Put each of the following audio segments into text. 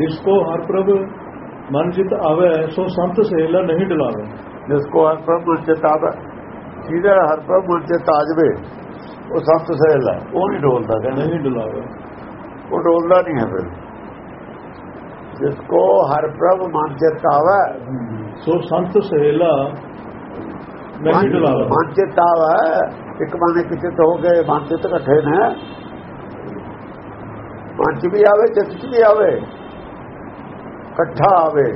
ਜਿਸ ਕੋ ਹਰ ਪ੍ਰਭ ਮਨ ਜਿਤ ਆਵੇ ਸੋ ਸੰਤ ਸਹੇਲਾ ਨਹੀਂ ਡਲਾਵੇ। ਜਿਸ ਕੋ ਹਰ ਪ੍ਰਭ ਮਨ ਚ ਤਾਬ ਜਿਹਦਾ ਹਰ ਪ੍ਰਭ ਮਨ ਚ ਤਾਜਵੇ ਉਹ ਸੰਤ ਸਹਿਲ ਹੈ। ਉਹ ਨਹੀਂ ਡੋਲਦਾ ਕਹਿੰਦੇ। ਨਹੀਂ ਡਲਾਵੇ। ਉਹ ਡੋਲਦਾ ਨਹੀਂ ਹੈ ਫਿਰ। ਜਿਸ ਕੋ ਹਰ ਪ੍ਰਭ ਮਨ ਚ ਤਾਵੇ ਸੋ ਸੰਤ ਸਹੇਲਾ ਨਹੀਂ ਡਲਾਵੇ। ਮਨ ਚ ਤਾਵੇ ਇੱਕ ਮਨ ਇੱਕ ਚਿੱਤ ਹੋ ਗਏ ਮਨ ਚਿੱਤ ਇਕੱਠੇ ਨੇ। ਮਨ ਚ ਵੀ ਆਵੇ ਚਿੱਤ ਚ ਵੀ ਆਵੇ। ਇਕੱਠਾ ਆਵੇ।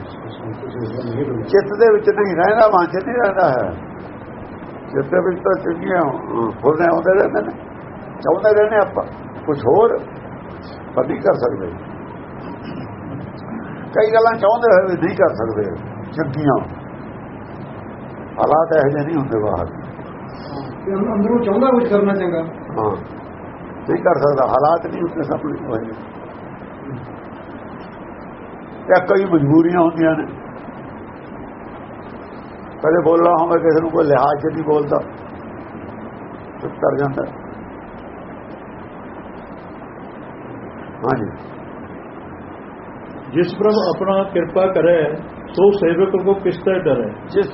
ਚਿੱਤ ਦੇ ਵਿੱਚ ਨਹੀਂ ਮਨ ਚ ਨਹੀਂ ਰਹਿੰਦਾ ਹੈ। ਚਿੱਤ ਦੇ ਵਿੱਚ ਤਾਂ ਚੰਗੀਆਂ ਫੁਰਨੇ ਆਉਂਦੇ ਰਹਿੰਦੇ ਨੇ। ਚਾਹੁੰਦੇ ਰਹਿੰਦੇ ਆਪਾਂ। ਕੁਝ ਹੋਰ ਪਰ ਨਹੀਂ ਕਰ ਸਕਦੇ। ਕਈ ਗੱਲਾਂ ਚਾਹੁੰਦੇ ਹੋਏ ਨਹੀਂ ਕਰ ਸਕਦੇ। ਚੰਗੀਆਂ। ਹਾਲਾਤ ਇਹੋ ਜਿਹੇ ਨਹੀਂ ਹੁੰਦੇ ਬਾਹਰ। ਤੇ ਅੰਦਰੋਂ ਚਾਹੁੰਦਾ ਕੁਝ ਕਰਨਾ ਚੰਗਾ। ਹਾਂ। ਨਹੀਂ ਕਰ ਸਕਦਾ। ਹਾਲਾਤ ਨਹੀਂ ਉਸਨੇ ਸਾਹਮਣੇ। ਹੋਏ ਜਾਂ ਕਈ ਮਜਬੂਰੀਆਂ ਹੁੰਦੀਆਂ ਨੇ। ਕਦੇ ਬੋਲਣਾ ਹੋਵੇ ਕਿਸੇ ਨੂੰ ਕੋਈ ਲਿਹਾਜ਼ ਚ ਨਹੀਂ ਬੋਲਦਾ ਕਰ ਜਾਂਦਾ। ਹਾਂਜੀ। ਜਿਸ ਪ੍ਰਭ ਆਪਣਾ ਕਿਰਪਾ ਕਰੇ ਸੋ ਸੇਵਕ ਕੋ ਕਿਸ ਤੇ ਡਰੇ। ਜਿਸ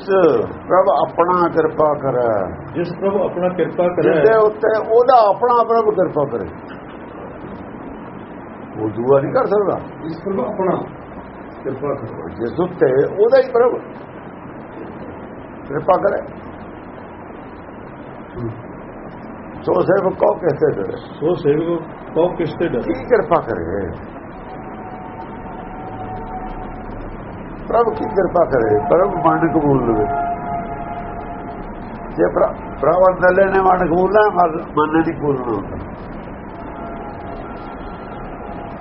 ਪ੍ਰਭ ਆਪਣਾ ਕਿਰਪਾ ਕਰੇ। ਜਿਸ ਪ੍ਰਭ ਆਪਣਾ ਕਿਰਪਾ ਕਰੇ। ਜਿਹਦੇ ਉੱਤੇ ਉਹਦਾ ਆਪਣਾ ਪ੍ਰਭ ਕਿਰਪਾ ਕਰੇ। ਉਹ ਦੁਆ ਨਹੀਂ ਕਰ ਸਕਦਾ। ਇਸ ਪਰ ਆਪਣਾ ਕਿਰਪਾ ਕਰੋ ਜਿਸ ਉੱਤੇ ਉਹਦਾ ਹੀ ਪ੍ਰਭ। ਕਿਰਪਾ ਕਰੇ। ਸੋ ਸੇਵਕ ਕੋ ਕਹਤੇ ਕਰੇ ਸੋ ਸੇਵਕ ਕੋ ਕਿਸ ਡਰੇ। ਕੀ ਕਿਰਪਾ ਕਰੇ? ਪ੍ਰਭ ਕੀ ਕਿਰਪਾ ਕਰੇ? ਪ੍ਰਭ ਮਨ ਕਬੂਲ ਲਵੇ। ਜੇ ਪ੍ਰ- ਪ੍ਰਭ ਅੰਦਰਲੇ ਨੇ ਮਨ ਕਬੂਲ ਨਾ ਮਨ ਨਹੀਂ ਕਬੂਲਣਾ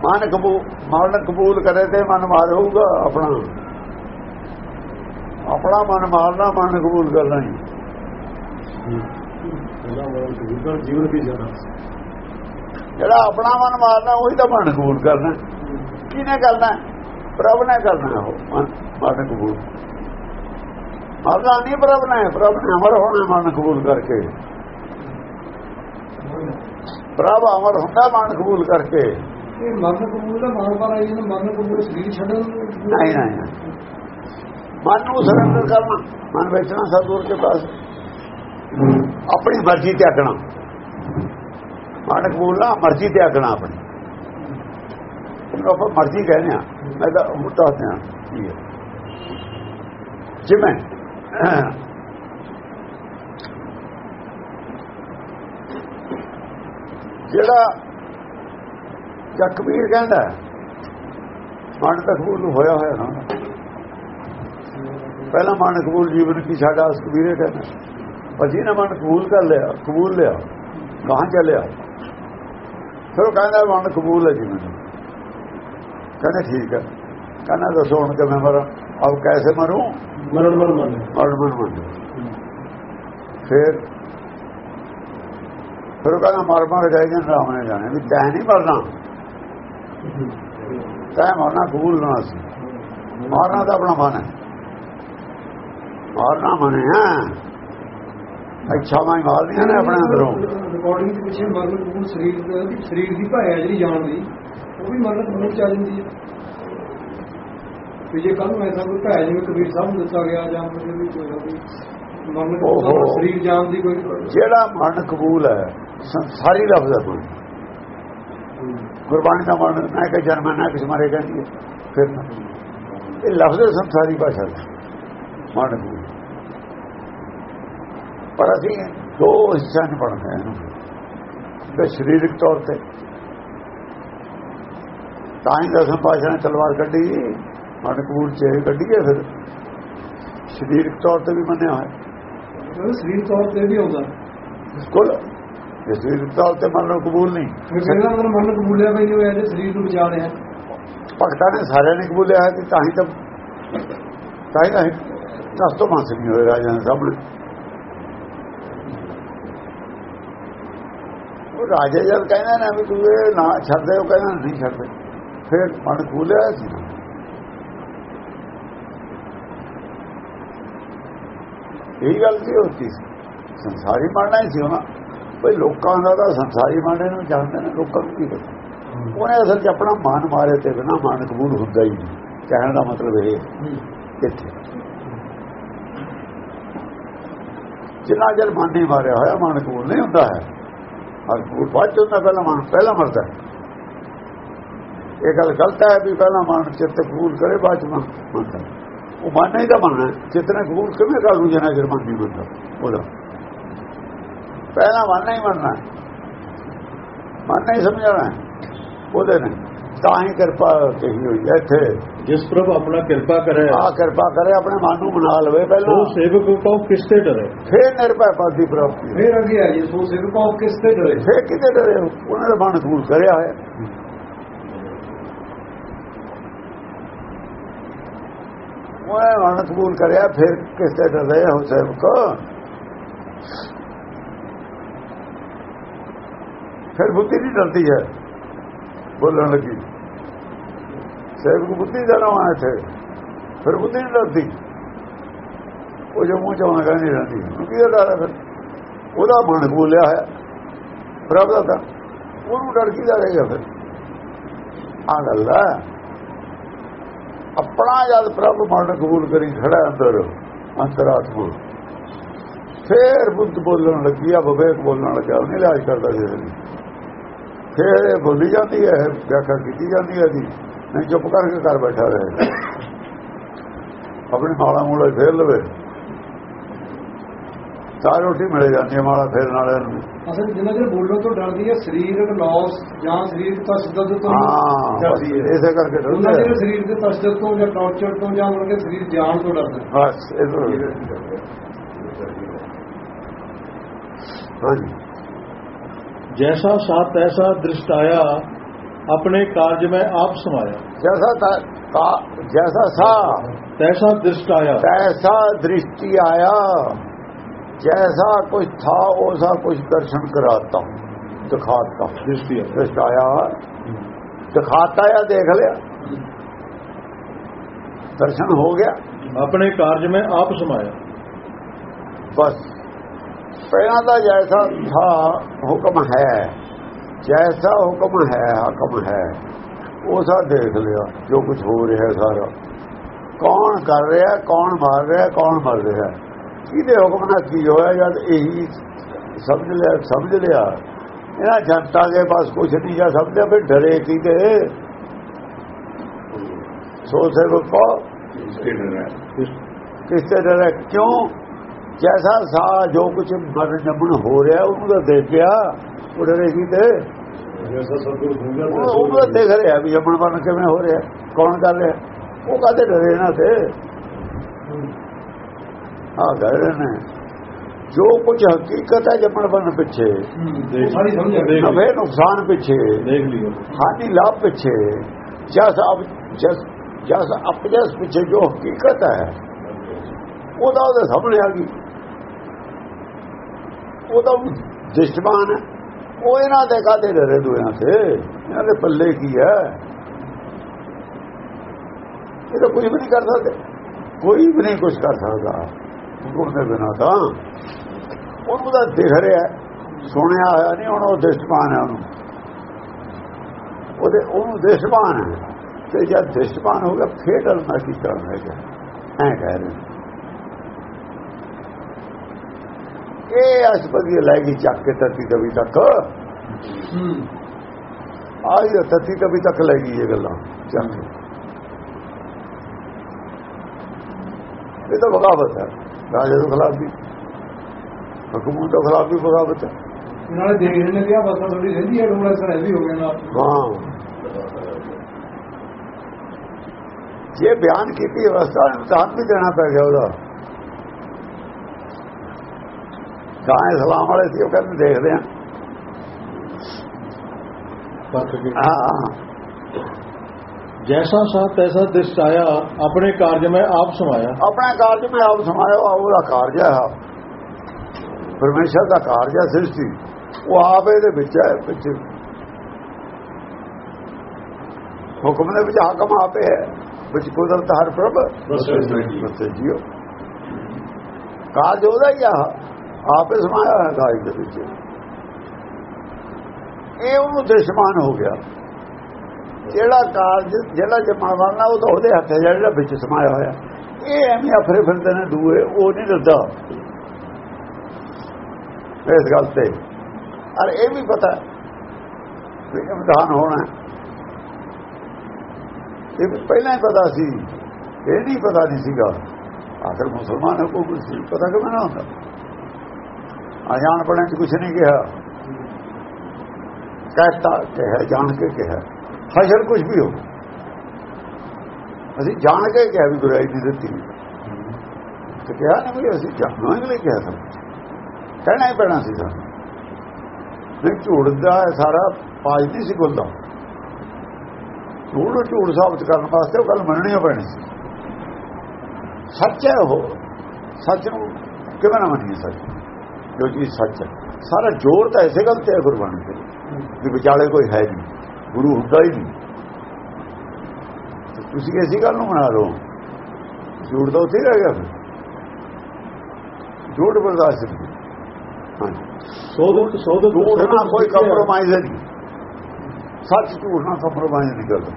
ਮਨ ਕਬੂਲ ਮਨ ਕਬੂਲ ਕਰੇ ਤੇ ਮਨ ਮਾਰ ਹੋਊਗਾ ਆਪਣਾ। ਆਪਣਾ ਮਨ ਮਾਰਨਾ ਮਨ ਕਬੂਲ ਕਰਨਾ ਹੀ। ਜੀਵਨ ਜਿਹੜਾ ਆਪਣਾ ਮਨ ਮਾਰਨਾ ਉਹੀ ਤਾਂ ਮਨ ਕਬੂਲ ਕਰਨਾ। ਕਿਹਨੇ ਕਰਨਾ? ਪ੍ਰਭ ਨੇ ਕਰਨਾ ਉਹ ਮਨ- ਮਨ ਕਬੂਲ। ਮਾਰਨਾ ਨਹੀਂ ਪ੍ਰਭ ਨੇ ਪ੍ਰਭ ਨੇ ਅਮਰ ਹੋਣਾ ਮਨ ਕਬੂਲ ਕਰਕੇ। ਪ੍ਰਭ ਅਮਰ ਹੁੰਦਾ ਮਨ ਕਬੂਲ ਕਰਕੇ। ਇਹ ਮਨ ਕਬੂਲ ਦਾ ਮਨ ਪਰ ਆਈ ਨੂੰ ਮਨ ਕਬੂਲ ਸਰੀਰ ਛੱਡਣ ਨਹੀਂ ਨਹੀਂ। ਮਨ ਨੂੰ ਸਰੰਦਰ ਕਰਨਾ ਮਨ। ਵੇਚਣਾ ਸਤਿਗੁਰ ਕੇ ਪਾਸ। ਆਪਣੀ ਮਰਜ਼ੀ ਤਿਆਗਣਾ ਮਨ ਕਬੂਲ ਨਾ, ਮਰਜ਼ੀ ਤਿਆਗਣਾ ਆਪਣੀ। ਉਹਨੂੰ ਆਪਾਂ ਮਰਜ਼ੀ ਕਹਿੰਦੇ ਆ ਮੈਂ ਤਾਂ ਮੁੱਦਾ ਹਾਂ ਜਿਵੇਂ ਜਿਹੜਾ ਜਕਬੀਰ ਕਹਿੰਦਾ ਮਨ ਤਾਂ ਕਬੂਲ ਹੋਇਆ ਹੋਇਆ ਨਾ। ਪਹਿਲਾ ਮਨ ਕਬੂਲ ਜੀਵਨ ਕੀ ਸਾਡਾ ਉਸ ਕਬੀਰੇ ਕਹਿੰਦਾ ਪਰ ਜਿਹਨੇ ਮਨ ਕਬੂਲ ਕਰ ਲਿਆ ਕਬੂਲ ਲਿਆ ਕਹਾਂ ਚੱਲਿਆ। ਫਿਰ ਉਹ ਕਹਿੰਦਾ ਮਨ ਕਬੂਲ ਹੈ ਜੀਵਨ ਕਹਿੰਦਾ ਠੀਕ ਹੈ। ਕਹਿੰਦਾ ਦੱਸੋ ਹੁਣ ਕਿ ਮੈਂ ਮਰਾਂ। ਅਬ ਕੈਸੇ ਮਰੂੰ? ਮਰਨ ਮਰ ਮਨ। ਮਰਨ ਮਰ ਫਿਰ ਫਿਰ ਉਹ ਕਹਿੰਦਾ ਮਰ ਮਰ ਜਨ ਰਾਮ ਨੇ ਜਾਣੇ। ਵੀ ਤੈਂ ਨਹੀਂ ਮਰਨਾ। ਤੈਂ ਮਰਨਾ ਕਬੂਲ ਨਾ ਸੀ। ਮਾਰਨਾ ਤਾਂ ਆਪਣਾ ਮਨ ਹੈ। ਮਾਰਨਾ ਮਨ ਹੈ। ਇੱਛਾਵਾਂ ਹੀ ਮਾਰਦੀਆਂ ਨੇ ਆਪਣੇ ਅੰਦਰੋਂ। ਰਿਕਾਰਡਿੰਗ ਦੇ ਪਿੱਛੇ ਮਨ ਕਬੂਲ ਸਰੀਰ ਦਾ ਸਰੀਰ ਦੀ ਭਾਇਆ ਜਿਹੜੀ ਜਾਣ ਦੀ ਉਹ ਵੀ ਮਨ ਕਬੂਲ ਚ ਆ ਜਾਂਦੀ ਹੈ। ਵੀ ਜੇ ਕੱਲ ਨੂੰ ਐਸਾ ਕੋਈ ਭਾਇਆ ਜਿਵੇਂ ਕਬੀਰ ਸਾਹਿਬ ਨੂੰ ਦਿੱਤਾ ਗਿਆ ਜਾਂ ਫਿਰ ਵੀ ਕੋਈ ਨਾ ਕੋਈ ਮਨ ਓਹੋ। ਸਰੀਰ ਜਾਣ ਦੀ ਕੋਈ ਜਿਹੜਾ ਮਨ ਕਬੂਲ ਹੈ ਸੰਸਾਰੀ ਲਫ਼ਜ਼ ਹੈ ਕੋਈ। ਗੁਰਬਾਣੀ ਦਾ ਮਨ ਨਾ ਕਿ ਜਨਮ ਨਾ ਕਿਸ ਮਾਰੇ ਕਹਿੰਦੀ ਹੈ ਫਿਰ ਨਾ। ਇਹ ਲਫ਼ਜ਼ ਹੈ ਸੰਸਾਰੀ ਭਾਸ਼ਾ ਦਾ ਮਨ ਕਬੂਲ ਪਰ ਅਸੀਂ ਦੋ ਹਿੱਸਿਆਂ ਨੂੰ ਪੜ੍ਹਦੇ ਹਾਂ ਇਹਨੂੰ ਤੇ ਸਰੀਰਕ ਤੌਰ ਤੇ ਤਾਂ ਹੀ ਦਸਮ ਪਾਸ਼ਾ ਨੇ ਤਲਵਾਰ ਕੱਢੀ ਮਨ ਕਬੂਲ ਚ ਇਹ ਕੱਢੀ ਹੈ ਫਿਰ ਸਰੀਰਕ ਤੌਰ ਤੇ ਵੀ ਮੰਨਿਆ ਹੋਇਆ ਉਹ ਸਰੀਰ ਤੌਰ ਤੇ ਵੀ ਆਉਂਦਾ ਬਿਲਕੁਲ ਜੇ ਸਰੀਰਕ ਤੌਰ ਤੇ ਮਨ ਨੂੰ ਕਬੂਲ ਨਹੀਂ। ਮਤਲਬ ਮਨ ਕਬੂਲਿਆ ਵੀ ਨਹੀਂ ਹੋਇਆ ਜੇ ਸਰੀਰ ਨੂੰ ਬਚਾ ਰਿਹਾ ਭਗਤਾਂ ਨੇ ਸਾਰਿਆਂ ਨੇ ਕਬੂਲਿਆ ਹੈ ਤੇ ਤਾਂ ਹੀ ਤਾਂ ਤਾਂ ਹੀ ਤਾਂ ਦਸ ਤੋਂ ਮਾਸ ਨਹੀਂ ਹੋਏ ਰਾਜਾ ਦੇ ਸਾਹਮਣੇ। ਉਹ ਰਾਜਾ ਜਦ ਕਹਿੰਦਾ ਨਾ ਵੀ ਤੂੰ ਇਹ ਨਾ ਛੱਡਦੇ ਉਹ ਕਹਿੰਦਾ ਨਹੀਂ ਛੱਡਦੇ। ਫਿਰ ਮਨ ਖੋਲਿਆ ਸੀ। ਨਾ। ਇਹ ਗੱਲ ਸੀ ਹੋਤੀ ਸੀ ਸੰਸਾਰੀ ਮਨ ਨਹੀਂ ਸੀ ਉਹਨਾਂ। ਕੋਈ ਲੋਕਾਂ ਦਾ ਤਾਂ ਸੰਸਾਰੀ ਮਨ ਨੂੰ ਜਾਣਦੇ ਨੇ ਲੋਕਾਂ ਨੂੰ ਕੀ ਪਤਾ? ਉਹਨੇ ਅਸਲ 'ਚ ਆਪਣਾ ਮਨ ਮਾਰੇ ਤੇ ਬਿਨਾ ਮਨ ਕਬੂਲ ਹੁੰਦਾ ਹੀ ਨਹੀਂ। ਕਹਿਣ ਦਾ ਮਤਲਬ ਇਹ ਹੂੰ। ਇੱਥੇ। ਜਿੰਨਾ ਜਰ ਮਨ ਮਾਰਿਆ ਹੋਇਆ ਮਨ ਕਬੂਲ ਨਹੀਂ ਹੁੰਦਾ ਹੈ। ਔਰ ਕਬੂਲ ਬਾਅਦ 'ਚ ਹੁੰਦਾ ਪਹਿਲਾਂ ਮਨ ਪਹਿਲਾਂ ਮਰਦਾ ਹੈ। ਇਹ ਗੱਲ ਗਲਤ ਹੈ ਵੀ ਪਹਿਲਾਂ ਮਨ ਚਿੱਤ ਕਬੂਲ ਕਰੇ ਬਾਅਦ 'ਚ ਮਨ ਮੰਨਦਾ ਉਹ ਮਨ ਨਹੀਂ ਦਾ ਮਨ ਹੈ। ਚਿੱਤ ਨੇ ਕਬੂਲ ਕਿਵੇਂ ਕਰ ਜਨਾ ਜਰ ਮਨ ਨਹੀਂ ਮੰਨਦਾ? ਉਹਦਾ। ਪਹਿਲਾਂ ਮਨ ਨਹੀਂ ਮੰਨਣਾ ਮਨ ਨਹੀਂ ਸਮਝਣਾ ਉਹਦੇ ਨੇ ਤਾਂ ਹੀ ਕਿਰਪਾ ਕਹੀ ਹੋਈ ਹੈ ਇੱਥੇ ਜਿਸ ਪ੍ਰਭ ਆਪਣਾ ਕਿਰਪਾ ਕਰੇ ਆ ਕਿਰਪਾ ਕਰੇ ਆਪਣੇ ਮਨ ਨੂੰ ਮਨਾ ਲਵੇ ਪਹਿਲਾਂ ਉਹ ਸੇਵਕ ਕੋ ਕਿਸਤੇ ਡਰੇ ਫੇਰ ਨਿਰਭੈ ਪਦ ਦੀ ਪ੍ਰਾਪਤੀ ਫਿਰ ਅੱਗੇ ਆ ਜੀ ਸੋ ਸਿਰ ਪਾਉ ਕਿਸ ਤੇ ਡਰੇ ਫੇਰ ਕਿਤੇ ਡਰੇ ਹੋ? ਉਹਨਾਂ ਦਾ ਮਨ ਕਬੂਲ ਕਰਿਆ ਹੋਇਆ ਉਹਨੇ ਮਨ ਕਬੂਲ ਕਰਿਆ ਫਿਰ ਕਿਸ ਤੇ ਡਰੇ ਹੋ ਸੇਵਕ ਫਿਰ ਬੁੱਧੀ ਨਹੀਂ ਡਰਦੀ ਹੈ। ਬੋਲਣ ਲੱਗੀ। ਸੇਵਕ ਬੁੱਧੀ ਦਾ ਨਾਮ ਹੈ ਇੱਥੇ। ਫਿਰ ਬੁੱਧੀ ਨਹੀਂ ਡਰਦੀ ਉਹ ਜੋ ਮੂੰਹ ਚੋਂ ਕਹਿੰਦੀ ਰਹਿੰਦੀ ਉਹਨੂੰ ਡਰ ਹੈ ਫਿਰ? ਉਹਦਾ ਮਨ ਬੋਲਿਆ ਹੈ ਪ੍ਰਭ ਦਾ ਤਾਂ। ਉਹਨੂੰ ਡਰ ਕੀ ਦਾ ਰਹੇਗਾ ਫਿਰ? ਆ ਗੱਲ ਹੈ। ਆਪਣਾ ਜਦ ਪ੍ਰਭ ਮਨ ਕਬੂਲ ਕਰੀ ਖੜਾ ਅੰਦਰ, ਅੰਤਰਾਤਮਾ। ਫੇਰ ਬੁੱਧ ਬੋਲਣ ਲੱਗੀ ਆ, ਵਿਵੇਕ ਬੋਲਣ ਲੱਗਿਆ। ਉਹਨੇ ਇਲਾਜ ਕਰਦਾ ਸੀ। ਫੇਰ ਇਹ ਬੋਲੀ ਜਾਂਦੀ ਹੈ ਵਿਆਖਿਆ ਕੀਤੀ ਜਾਂਦੀ ਹੈ ਦੀ ਨਹੀਂ ਚੁੱਪ ਕਰਕੇ ਘਰ ਬੈਠਾ ਰਹੇ। ਆਪਣੀ ਮਾਲਾ ਮੂਲਾ ਫੇਰ ਲਵੇ। ਸਾਰੀ ਰੋਟੀ ਮਿਲ ਜਾਂਦੀ ਹੈ ਮਾਲਾ ਫੇਰਨ ਵਾਲਿਆਂ ਨੂੰ ਅਸਲ ਜਿੰਨਾ ਚਿਰ ਬੋਲਣ ਤੋਂ ਡਰਦੀ ਹੈ ਸਰੀਰਕ ਲਾਸ ਜਾਂ ਸਰੀਰਕ ਤਸ਼ੱਦਦ ਤੋਂ ਹਾਂ ਡਰਦੀ ਹੈ। ਇਸੇ ਕਰਕੇ ਡਰਦੇ ਆ। ਸਰੀਰ ਦੇ ਤਸ਼ੱਦਦ ਤੋਂ ਜਾਂ ਟੌਰਚਰ ਤੋਂ ਜਾਂ ਉਹਨਾਂ ਦੇ ਸਰੀਰ ਜਾਣ ਤੋਂ ਡਰਦੇ ਬਸ ਇਹ ਤੋਂ ਹਾਂਜੀ। ਜੈਸਾ ਸਾਥ ਤੈਸਾ ਦ੍ਰਿਸ਼ਟ ਆਇਆ ਆਪਣੇ ਕਾਰਜ ਮੈਂ ਆਪ ਸਮਾਇਆ ਜੈਸਾ ਜੈਸਾ ਸਾ ਤੈਸਾ ਦ੍ਰਿਸ਼ਟ ਆਇਆ ਤੈਸਾ ਦ੍ਰਿਸ਼ਟੀ ਆਇਆ ਜੈਸਾ ਕੁਝ ਥਾ ਉਹਸਾ ਕੁਝ ਦਰਸ਼ਨ ਕਰਾਤਾ ਦਿਖਾਤਾ ਦ੍ਰਿਸ਼ਟੀ ਦ੍ਰਿਸ਼ਟ ਆਇਆ ਦਿਖਾਤਾ ਆ ਦੇਖ ਲਿਆ ਦਰਸ਼ਨ ਹੋ ਗਿਆ ਆਪਣੇ ਕਾਰਜ ਮੈਂ ਆਪ ਸਮਾਇਆ ਬਸ ਪਹਿਲਾਂ ਦਾ ਜੈਸਾ ਥਾ ਹੁਕਮ ਹੈ ਜੈਸਾ ਹੁਕਮ ਹੈ ਹੁਕਮ ਹੈ ਉਹ ਸਾ ਦੇਖ ਲਿਆ ਜੋ ਕੁਝ ਹੋ ਰਿਹਾ ਸਾਰਾ। ਕੌਣ ਕਰ ਰਿਹਾ ਕੌਣ ਮਾਰ ਰਿਹਾ ਕੌਣ ਮਰ ਰਿਹਾ? ਕਿਹਦੇ ਹੁਕਮ ਨਾਲ ਕੀ ਹੋਇਆ? ਜਦ ਇਹੀ ਸਮਝ ਲਿਆ ਸਮਝ ਲਿਆ। ਇਹਨਾਂ ਜਨਤਾ ਦੇ ਪਾਸ ਕੁਝ ਨਹੀਂ ਜਾ ਸਮਝਿਆ ਫਿਰ ਡਰੇ ਕਿਤੇ? ਸੋ ਸੇਵਕੋ ਕਿਸ ਤੇ ਡਰੇ ਕਿਉਂ? ਜੈਸਾ ਸਾ ਜੋ ਕੁਛ ਬਰ ਨਬਣ ਹੋ ਰਿਹਾ ਉਹਨੂੰ ਤਾਂ ਦੇਖਿਆ ਉਹਦੇ ਰਹੀ ਤੇ ਜੈਸਾ ਸਭ ਕੁਝ ਉਹ ਤਾਂ ਦੇਖ ਰਿਹਾ ਵੀ ਜੰਮਣ ਬਣ ਕਿਵੇਂ ਹੋ ਰਿਹਾ ਕੌਣ ਕਰ ਰਿਹਾ? ਉਹ ਕਾਹਦੇ ਡਰੇ ਨਾ ਤੇ? ਆ ਡਰੇ ਨੇ ਜੋ ਕੁਝ ਹਕੀਕਤ ਹੈ ਜੰਮਣ ਬਣ ਪਿੱਛੇ ਸਾਰੀ ਸਮਝ ਦੇਖ ਲਓ ਨੁਕਸਾਨ ਪਿੱਛੇ ਦੇਖ ਲਿਓ ਹਾਨੀ ਲਾਭ ਪਿੱਛੇ ਜਸ ਅਬ ਜਸ ਜਸ ਅਪਜਸ ਪਿੱਛੇ ਜੋ ਹਕੀਕਤ ਹੈ ਉਹਦਾ ਉਹਦੇ ਸਾਹਮਣੇ ਆ ਗਈ। ਉਹ ਉਹਦਾ ਦਿਸ਼ਟਮਾਨ ਹੈ। ਉਹ ਇਹਨਾਂ ਦੇ ਕਾਦੇ ਡਰੇ ਦੂਆਂ ਤੇ। ਇਹਨਾਂ ਦੇ ਪੱਲੇ ਕੀ ਹੈ? ਇਹ ਤਾਂ ਕੁਝ ਵੀ ਨਹੀਂ ਕਰ ਸਕਦੇ। ਕੋਈ ਵੀ ਨਹੀਂ ਕੁਝ ਕਰ ਸਕਦਾ। ਗੁਰੂ ਦੇ ਬਿਨਾ ਤਾਂ। ਉਹਨੂੰ ਤਾਂ ਦਿਖ ਰਿਹਾ ਸੁਣਿਆ ਹੋਇਆ ਨਹੀਂ, ਹੁਣ ਉਹ ਦਿਸ਼ਟਮਾਨ ਹੈ ਉਹਨੂੰ। ਉਹਦੇ ਉਹਨੂੰ ਦਿਸ਼ਟਮਾਨ ਹੈ। ਤੇ ਜਦ ਦਿਸ਼ਟਮਾਨ ਹੋ ਗਿਆ, ਫੇਰ ਡਰਨਾ ਕੀ ਕਰਨਾ ਹੈ ਐ ਕਹਿ ਰਹੇ ਇਹ ਅਸਪਦੀ ਲੈ ਗਈ ਚੱਕ ਕੇ ਤਤੀ ਤਵੀ ਤੱਕ। ਹੂੰ। ਆਈ ਤਤੀ ਤਵੀ ਤੱਕ ਲੈ ਗਈ ਇਹ ਗੱਲਾਂ ਚੱਕ। ਇਹ ਤਾਂ ਬਗਾਵਤ ਹੈ ਰਾਜੇ ਦੇ ਖਿਲਾਫ ਵੀ। ਹਕੂਮਤ ਦੇ ਖਿਲਾਫ ਵੀ ਬਗਾਵਤ ਹੈ। ਨਾਲੇ ਦੇਖ ਰਹੇ ਨੇ ਕਿ ਆ ਬਸ ਥੋੜੀ ਰਹਿੰਦੀ ਹੈ ਡੋਲਾ ਸਰ ਵੀ ਹੋ ਗਿਆ ਨਾ ਹਾਂ। ਜੇ ਬਿਆਨ ਕੀਤੀ ਅਵਸਥਾ ਇਮਤਿਹਾਨ ਵੀ ਦੇਣਾ ਪੈ ਗਿਆ ਉਹਦਾ। ਤਾਂ ਇਸਲਾਮ ਵਾਲੇ ਸੀ ਉਹ ਕਹਿੰਦੇ ਦੇਖਦੇ ਆ। ਜੈਸਾ ਸਾ ਤੈਸਾ ਦਿਸ ਆਇਆ ਆਪਣੇ ਕਾਰਜ ਮੈਂ ਆਪ ਸਮਾਇਆ। ਆਪਣਾ ਕਾਰਜ ਮੈਂ ਆਪ ਸਮਾਇਆ ਉਹਦਾ ਕਾਰਜ ਹੈ ਪਰਮੇਸ਼ਰ ਦਾ ਕਾਰਜ ਹੈ ਸ੍ਰਿਸ਼ਟੀ। ਉਹ ਆਪ ਇਹਦੇ ਵਿੱਚ ਹੈ ਵਿੱਚ। ਹੁਕਮ ਦੇ ਵਿੱਚ ਹਾਕਮ ਆਪੇ ਹੈ ਵਿੱਚ ਕੁਦਰਤ ਹਰ ਪ੍ਰਭ। ਬਸ ਜੀਓ ਕਾਰਜ ਉਹਦਾ ਹੀ ਆ। ਆਪੇ ਸਮਾਇਆ ਹੋਇਆ ਕਾਰਜ ਦੇ ਵਿੱਚ। ਇਹ ਉਹਨੂੰ ਦ੍ਰਿਸ਼ਮਾਨ ਹੋ ਗਿਆ। ਜਿਹੜਾ ਕਾਰਜ, ਜਿਹੜਾ ਜਮਾ ਵਾਲਾ, ਉਹ ਤਾਂ ਉਹਦੇ ਹੱਥ ਹੈ ਜਿਹੜਾ ਵਿੱਚ ਸਮਾਇਆ ਹੋਇਆ। ਇਹ ਐਵੇਂ ਆਫਰੇ ਫਿਰਦੇ ਨੇ ਦੂਏ, ਉਹ ਨਹੀਂ ਦੱਸਦਾ ਇਸ ਗੱਲ ਤੇ। ਔਰ ਇਹ ਵੀ ਪਤਾ ਵੀ ਇਮਤਿਹਾਨ ਹੋਣਾ ਇਹ ਵੀ ਪਹਿਲਾਂ ਹੀ ਪਤਾ ਸੀ। ਇਹ ਨਹੀਂ ਪਤਾ ਨਹੀਂ ਸੀਗਾ। ਆਖਰ ਮੁਸਲਮਾਨ ਕੋ ਕੁਝ ਪਤਾ ਕਿਵੇਂ ਨਾ ਹੁੰਦਾ। ਅਜਾਣ ਚ ਕੁਝ ਨਹੀਂ ਕਿਹਾ। ਕਹਿਤਾ, ਕਿਹਾ, ਜਾਣ ਕੇ ਕਿਹਾ। ਹਸ਼ਰ ਕੁਝ ਵੀ ਹੋ ਅਸੀਂ ਜਾਣ ਕੇ ਕਿਹਾ ਵੀ ਗੁਰਾਈ ਦੀ ਦਿੱਤੀ। ਤੇ ਕਿਹਾ ਨਾ ਵੀ ਅਸੀਂ ਜਾਣਾਂਗੇ ਲਈ ਕਿਹਾ ਤਾਂ ਕਹਿਣਾ ਹੀ ਪੈਣਾ ਸੀ ਸਾਨੂੰ। ਨਹੀਂ, ਝੂਠ ਦਾ ਸਾਰਾ ਪਾਜ ਨਹੀਂ ਸੀ ਗੁੰਦਾ। ਝੂਠ ਝੂਠ ਸਾਬਤ ਕਰਨ ਵਾਸਤੇ ਉਹ ਗੱਲ ਮੰਨਣੀ ਪੈਣੀ ਸੀ। ਸੱਚ ਹੈ ਉਹ। ਸੱਚ ਨੂੰ ਕਿਵੇਂ ਨਾ ਮੰਨੀਏ ਸੱਚ? ਜੋ ਚੀਜ਼ ਸੱਚ ਹੈ। ਸਾਰਾ ਜ਼ੋਰ ਤਾਂ ਐਸੇ ਗੱਲ ਤੇ ਹੈ ਗੁਰਬਾਣੀ ਤੇ ਵੀ ਵਿਚਾਲੇ ਕੋਈ ਹੈ ਨਹੀਂ ਗੁਰੂ ਹੁੰਦਾ ਹੀ ਨਹੀਂ। ਤੁਸੀਂ ਐਸੀ ਗੱਲ ਨੂੰ ਬਣਾ ਲਓ ਝੂਠ ਤਾਂ ਉੱਥੇ ਰਹਿ ਗਿਆ। ਫਿਰ ਝੂਠ ਬਰਦਾਸ਼ਤ ਨਹੀਂ ਹਾਂਜੀ। ਸੋਧਕ ਸੋਧਕ ਝੂਠ ਕੋਈ ਕੰਪਰੋਮਾਈਜ਼ ਨਹੀਂ। ਸੱਚ ਝੂਠ ਨਾਲ ਕੰਪਰੋਮਾਈਜ਼ ਨਹੀਂ ਕਰਦਾ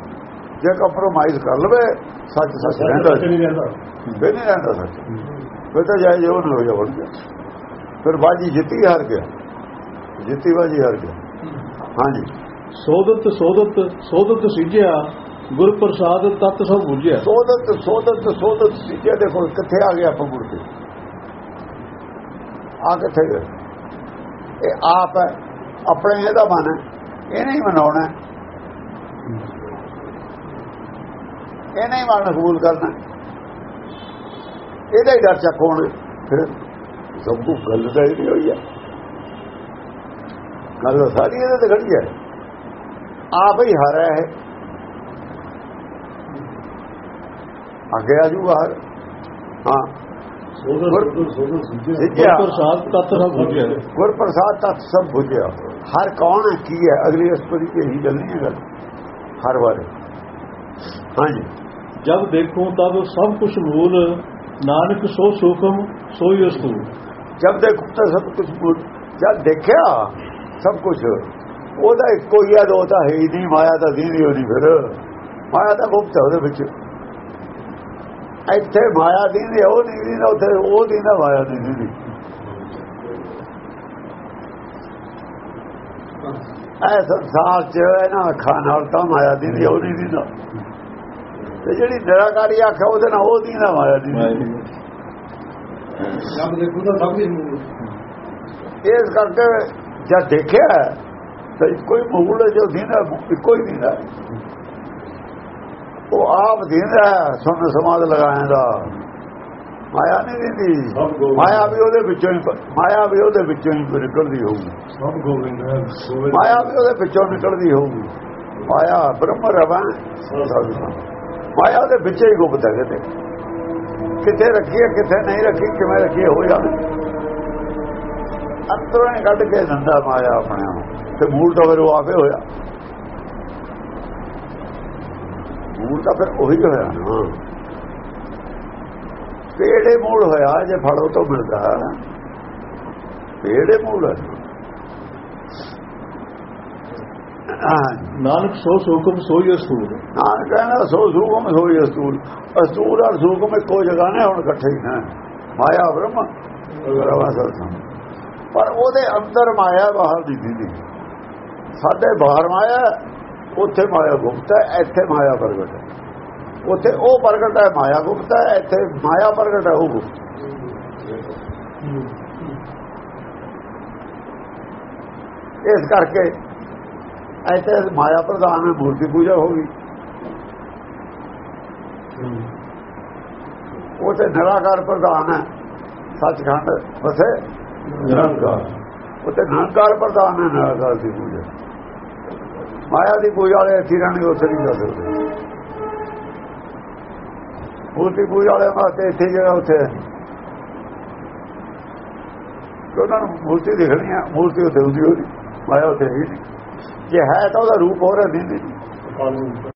ਜੇ ਕੰਪਰੋਮਾਈਜ਼ ਕਰ ਲਵੇ ਸੱਚ ਸੱਚ ਰਹਿੰਦਾ ਨਹੀਂ ਰਹਿੰਦਾ। ਸੱਚ। ਫਿਰ ਤਾਂ ਜਾਇ ਜੋ ਨਾ ਹੋ ਜਾ ਬਣ ਗਿਆ। ਫਿਰ ਬਾਜੀ ਜਿੱਤੀ ਹਾਰ ਗਿਆ। ਜਿੱਤੀ ਬਾਜੀ ਹਾਰ ਗਿਆ। ਹਾਂਜੀ। ਸੋਧਤ ਸੋਧਤ ਸੋਧਤ ਸਿਜਿਆ ਗੁਰ ਪ੍ਰਸਾਦ ਤਤ ਸਭ ਬੁਝਿਆ। ਸੋਦਤ ਸੋਦਤ ਸੋਦਤ ਸਿੱਧੇ ਦੇਖੋ ਕਿੱਥੇ ਆ ਗਿਆ ਆਪਾਂ ਕੇ? ਆ ਕਿੱਥੇ ਗਏ ਇਹ ਆਪ ਹੈ। ਆਪਣੇ ਇਹਦਾ ਮਨ ਹੈ। ਇਹ ਨਹੀਂ ਮਨਾਉਣਾ ਇਹ ਨਹੀਂ ਮਨ ਕਬੂਲ ਕਰਨਾ ਇਹਦਾ ਹੀ ਡਰ ਚੱਕੋਣ ਫਿਰ ਸਭ ਕੁਝ ਗੱਲ ਦਾ ਹੀ ਨਹੀਂ ਹੋਈ ਹੈ ਗੱਲ ਸਾਰੀ ਇਹਦੇ ਤੇ ਖੜੀ ਹੈ ਆਪ ਹੀ ਹਾਰਿਆ ਹੈ ਅੱਗੇ ਆ ਜੂ ਬਾਹਰ ਹਾਂ ਸੋਧਤ ਸੋਧਤ ਸਿਜਿਆ ਸਿੱਝਿਆ। ਗੁਰ ਪ੍ਰਸਾਦ ਤਤ ਸਭ ਬੁਝਿਆ ਗੁਰ ਪ੍ਰਸਾਦ ਤਤ ਸਭ ਬੁਝਿਆ ਹਰ ਕੌਣ ਹੈ ਕੀ ਹੈ ਅਗਲੀ ਅਸਪਰੀ ਤੇ ਹੀ ਗੱਲ ਨਹੀਂ ਹੈ ਗੱਲ ਹਰ ਵਾਰ ਹਾਂਜੀ ਜਬ ਦੇਖੋ ਤਬ ਸਭ ਕੁਝ ਮੂਲ ਨਾਨਕ ਸੋ ਸੁਖਮ ਸੋਈ ਅਸਤੂ ਜਦ ਦੇਖੋ ਤਾਂ ਸਭ ਕੁਝ ਜਦ ਦੇਖਿਆ ਸਭ ਕੁਝ ਉਹਦਾ ਇੱਕੋ ਹੀ ਆ ਦੋ ਤਾਂ ਹੈ ਹੀ ਨਹੀਂ, ਮਾਇਆ ਤਾਂ ਦੀਦੀ ਹੋਣੀ ਫਿਰ। ਮਾਇਆ ਤਾਂ ਗੁਪਤ ਹੈ ਉਹਦੇ ਵਿੱਚ। ਇੱਥੇ ਮਾਇਆ ਦੀਦੀ ਉਹ ਨਹੀਂ ਦੀਦੀ ਉੱਥੇ ਉਹ ਦੀਦਾ ਮਾਇਆ ਨਹੀਂ। ਐ ਸੰਸਾਰ ਚ ਇਹਨਾਂ ਅੱਖਾਂ ਨਾਲ ਤਾਂ ਮਾਇਆ ਦੀਦੀ ਉਹ ਨਹੀਂ ਦੀਦਾ ਤੇ ਜਿਹੜੀ ਨਿਰਾਕਾਰੀ ਅੱਖ ਉਹਦੇ ਨਾਲ ਉਹ ਦੀਦਾ ਮਾਇਆ ਦੀਦੀ ਦੇਖੋ ਤਾਂ ਸਭ ਇਸ ਕਰਕੇ ਜਦ ਦੇਖਿਆ ਤਾਂ ਹੀ ਮੂਲ ਜੋ ਦੀਨਾ ਇੱਕੋ ਹੀ ਦੀਨਾ ਉਹ ਆਪ ਦੀਨਾ ਸੁਣ ਸਮਾਦ ਲਗਾਇਆ ਦਾ। ਮਾਇਆ ਨਹੀਂ ਦਿੰਦੀ। ਮਾਇਆ ਵੀ ਉਹਦੇ ਵਿੱਚੋਂ ਹੀ ਮਾਇਆ ਵੀ ਉਹਦੇ ਵਿੱਚੋਂ ਹੀ ਨਿਕਲਦੀ ਹੋਊਗੀ ਸਭ ਗੋਬਿੰਦ ਹੈ ਮਾਇਆ ਵੀ ਉਹਦੇ ਵਿੱਚੋਂ ਨਿਕਲਦੀ ਹੋਊਗੀ ਮਾਇਆ ਬ੍ਰਹਮ ਰਵਾਂ ਮਾਇਆ ਉਹਦੇ ਵਿੱਚ ਹੀ ਗੁਪਤ ਹੈ ਕਿਤੇ। ਕਿੱਥੇ ਰੱਖੀ ਹੈ ਕਿੱਥੇ ਨਹੀਂ ਰੱਖੀ ਕਿਵੇਂ ਰੱਖੀ ਹੈ, ਜਾਵੇ ਅੰਦਰੋਂ ਕੱਢ ਕੇ ਦਿੰਦਾ ਮਾਇਆ ਆਪਣੇ ਆਪ ਤੇ ਮੂਲ ਤਾਂ ਫਿਰ ਉਹ ਆਪੇ ਹੋਇਆ। ਮੂਲ ਤਾਂ ਫਿਰ ਉਹੀ ਹੋਇਆ ਨਾ। ਪੇੜੇ ਮੂਲ ਹੋਇਆ ਜੇ ਫੜੋ ਤੋਂ ਮਿਲਦਾ ਪੇੜੇ ਮੂਲ ਹੈ ਨਾਨਕ ਸੋ ਸੁਖਮ ਸੋਈ ਅਸਤੂ ਨਾਨਕ ਕਹਿੰਦਾ ਸੋ ਸੂਖਮ ਸੋਈ ਅਸਤੂਲ ਅਸਤੂਲ ਔਰ ਸੂਖਮ ਇੱਕੋ ਜਗ੍ਹਾ ਨੇ, ਹੁਣ ਇਕੱਠੇ ਹੀ ਹੈ ਮਾਇਆ ਬ੍ਰਹਮ, ਰਵਾ ਸਰਸਮ ਪਰ ਉਹਦੇ ਅੰਦਰ ਮਾਇਆ ਬਾਹਰ ਦੀ ਦੀਦੀ ਸਾਡੇ ਬਾਹਰ ਮਾਇਆ ਉੱਥੇ ਮਾਇਆ ਗੁਪਤ ਹੈ, ਇੱਥੇ ਮਾਇਆ ਪ੍ਰਗਟ ਹੈ। ਉੱਥੇ ਉਹ ਪ੍ਰਗਟ ਹੈ, ਮਾਇਆ ਗੁਪਤ ਹੈ, ਇੱਥੇ ਮਾਇਆ ਪ੍ਰਗਟ ਹੈ, ਉਹ ਗੁਪਤ ਇਸ ਕਰਕੇ ਇੱਥੇ ਮਾਇਆ ਪ੍ਰਧਾਨ ਮੂਰਤੀ ਪੂਜਾ ਹੋ ਗਈ। ਉਹ ਤੇ ਨਿਰਾਕਾਰ ਪ੍ਰਧਾਨ ਹੈ, ਸੱਚਖੰਡ ਵਸੇ ਨਿਰੰਕਾਰ। ਉਹ ਤੇ ਨਿਰੰਕਾਰ ਪ੍ਰਧਾਨ ਹੈ, ਨਿਰਾਕਾਰ ਦੀ ਪੂਜਾ। ਮਾਇਆ ਦੀ ਪੂਜਾ ਵਾਲੇ ਇੱਥੇ ਰਹਿਣਗੇ, ਉੱਥੇ ਨਹੀਂ ਜਾ ਸਕਦੇ। ਮੂਰਤੀ ਪੂਜਾ ਵਾਲੇ ਵਾਸਤੇ ਇੱਥੇ ਜਗ੍ਹਾ ਉੱਥੇ ਉਹਨਾਂ ਨੂੰ ਮੂਰਤੀ ਦਿਖਣੀ ਹੈ, ਮੂਰਤੀ ਉੱਥੇ ਹੁੰਦੀ ਹੋਣੀ ਮਾਇਆ ਉੱਥੇ ਹੀ ਜੇ ਹੈ ਤਾਂ ਉਹਦਾ ਰੂਪ ਹੋਰ ਨਹੀਂ